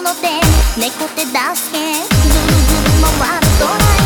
ので猫手助けてぐるぐる回るドライ